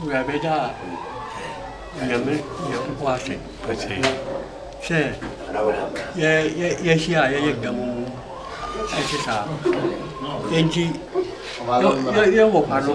我被他，你们有花钱，不是，是，也也也是啊，也也咁，还是啥，演技，有有有我爬路。